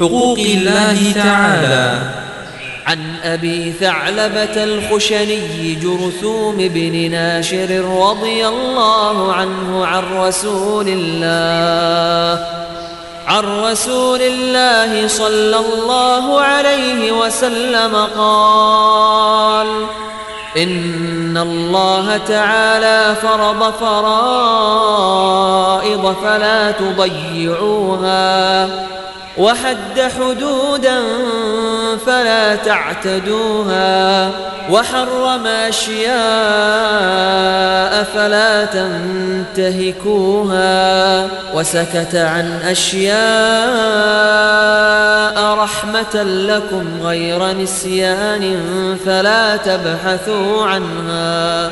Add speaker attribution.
Speaker 1: حقوق الله تعالى.
Speaker 2: عن أبي ثعلبة الخشني جرثوم بن ناشر رضي الله عنه عن رسول الله. عن رسول الله صلى الله عليه وسلم قال إن الله تعالى فرض فرائض فلا تضيعوها. وحد حدودا فلا تعتدوها وحرم أشياء فلا تنتهكوها وسكت عن أشياء رحمة لكم غير نسيان فلا تبحثوا عنها